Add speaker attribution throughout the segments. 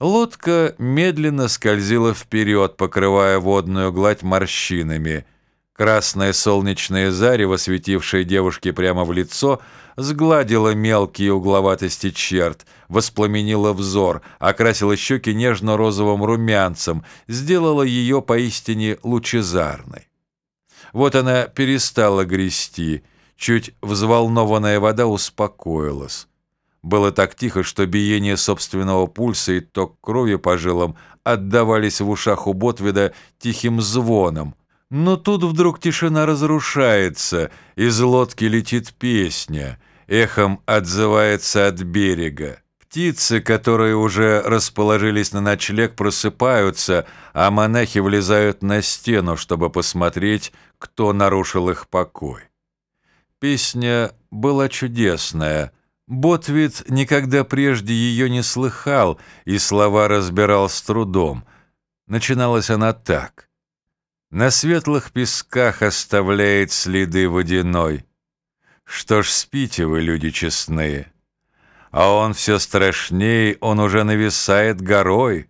Speaker 1: Лодка медленно скользила вперед, покрывая водную гладь морщинами. Красное солнечное зарево, светившее девушке прямо в лицо, сгладило мелкие угловатости черт, воспламенило взор, окрасило щеки нежно-розовым румянцем, сделало ее поистине лучезарной. Вот она перестала грести, чуть взволнованная вода успокоилась. Было так тихо, что биение собственного пульса и ток крови по жилам отдавались в ушах у Ботвида тихим звоном. Но тут вдруг тишина разрушается, из лодки летит песня, эхом отзывается от берега. Птицы, которые уже расположились на ночлег, просыпаются, а монахи влезают на стену, чтобы посмотреть, кто нарушил их покой. Песня была чудесная — Ботвит никогда прежде ее не слыхал и слова разбирал с трудом. Начиналась она так. На светлых песках оставляет следы водяной. Что ж спите вы, люди честные? А он все страшней, он уже нависает горой.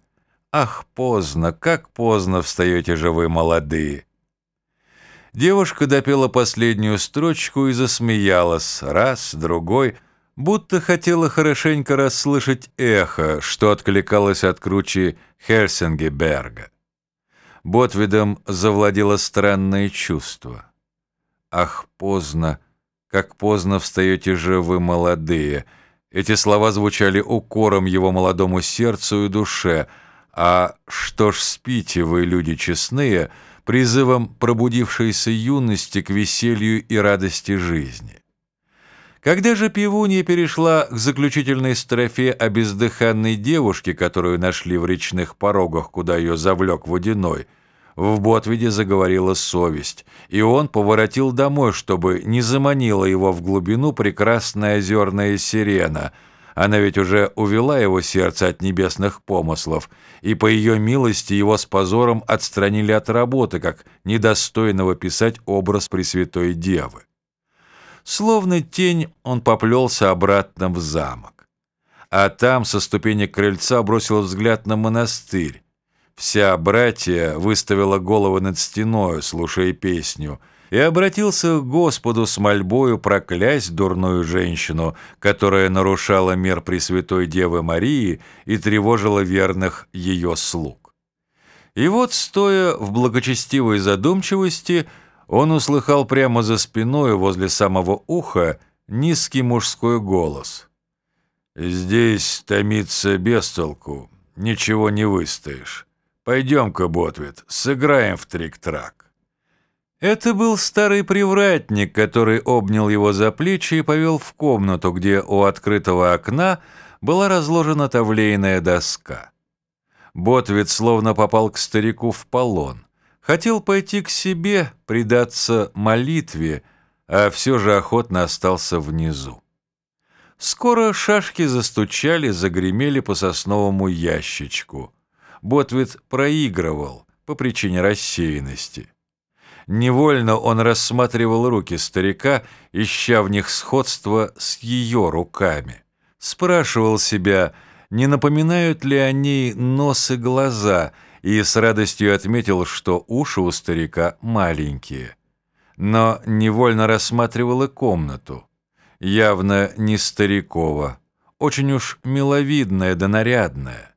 Speaker 1: Ах, поздно, как поздно встаете же вы, молодые. Девушка допела последнюю строчку и засмеялась, раз, другой — будто хотела хорошенько расслышать эхо, что откликалось от кручи Хельсингеберга. Ботвидом завладело странное чувство. «Ах, поздно, как поздно встаете же вы, молодые!» Эти слова звучали укором его молодому сердцу и душе, а «что ж спите вы, люди честные», призывом пробудившейся юности к веселью и радости жизни. Когда же пивунья перешла к заключительной строфе о бездыханной девушке, которую нашли в речных порогах, куда ее завлек водяной, в Ботвиде заговорила совесть, и он поворотил домой, чтобы не заманила его в глубину прекрасная озерная сирена. Она ведь уже увела его сердце от небесных помыслов, и по ее милости его с позором отстранили от работы, как недостойного писать образ Пресвятой Девы. Словно тень он поплелся обратно в замок. А там со ступенек крыльца бросил взгляд на монастырь. Вся братья выставила головы над стеною, слушая песню, и обратился к Господу с мольбою проклясть дурную женщину, которая нарушала мир Пресвятой Девы Марии и тревожила верных ее слуг. И вот, стоя в благочестивой задумчивости, он услыхал прямо за спиной возле самого уха низкий мужской голос. «Здесь томиться без толку, ничего не выстоишь. Пойдем-ка, Ботвит, сыграем в трик-трак». Это был старый привратник, который обнял его за плечи и повел в комнату, где у открытого окна была разложена тавлейная доска. Ботвит словно попал к старику в полон. Хотел пойти к себе, предаться молитве, а все же охотно остался внизу. Скоро шашки застучали, загремели по сосновому ящичку. Ботвит проигрывал по причине рассеянности. Невольно он рассматривал руки старика, ища в них сходство с ее руками. Спрашивал себя, не напоминают ли они нос и глаза — и с радостью отметил, что уши у старика маленькие. Но невольно рассматривал и комнату. Явно не старикова, очень уж миловидная да нарядная.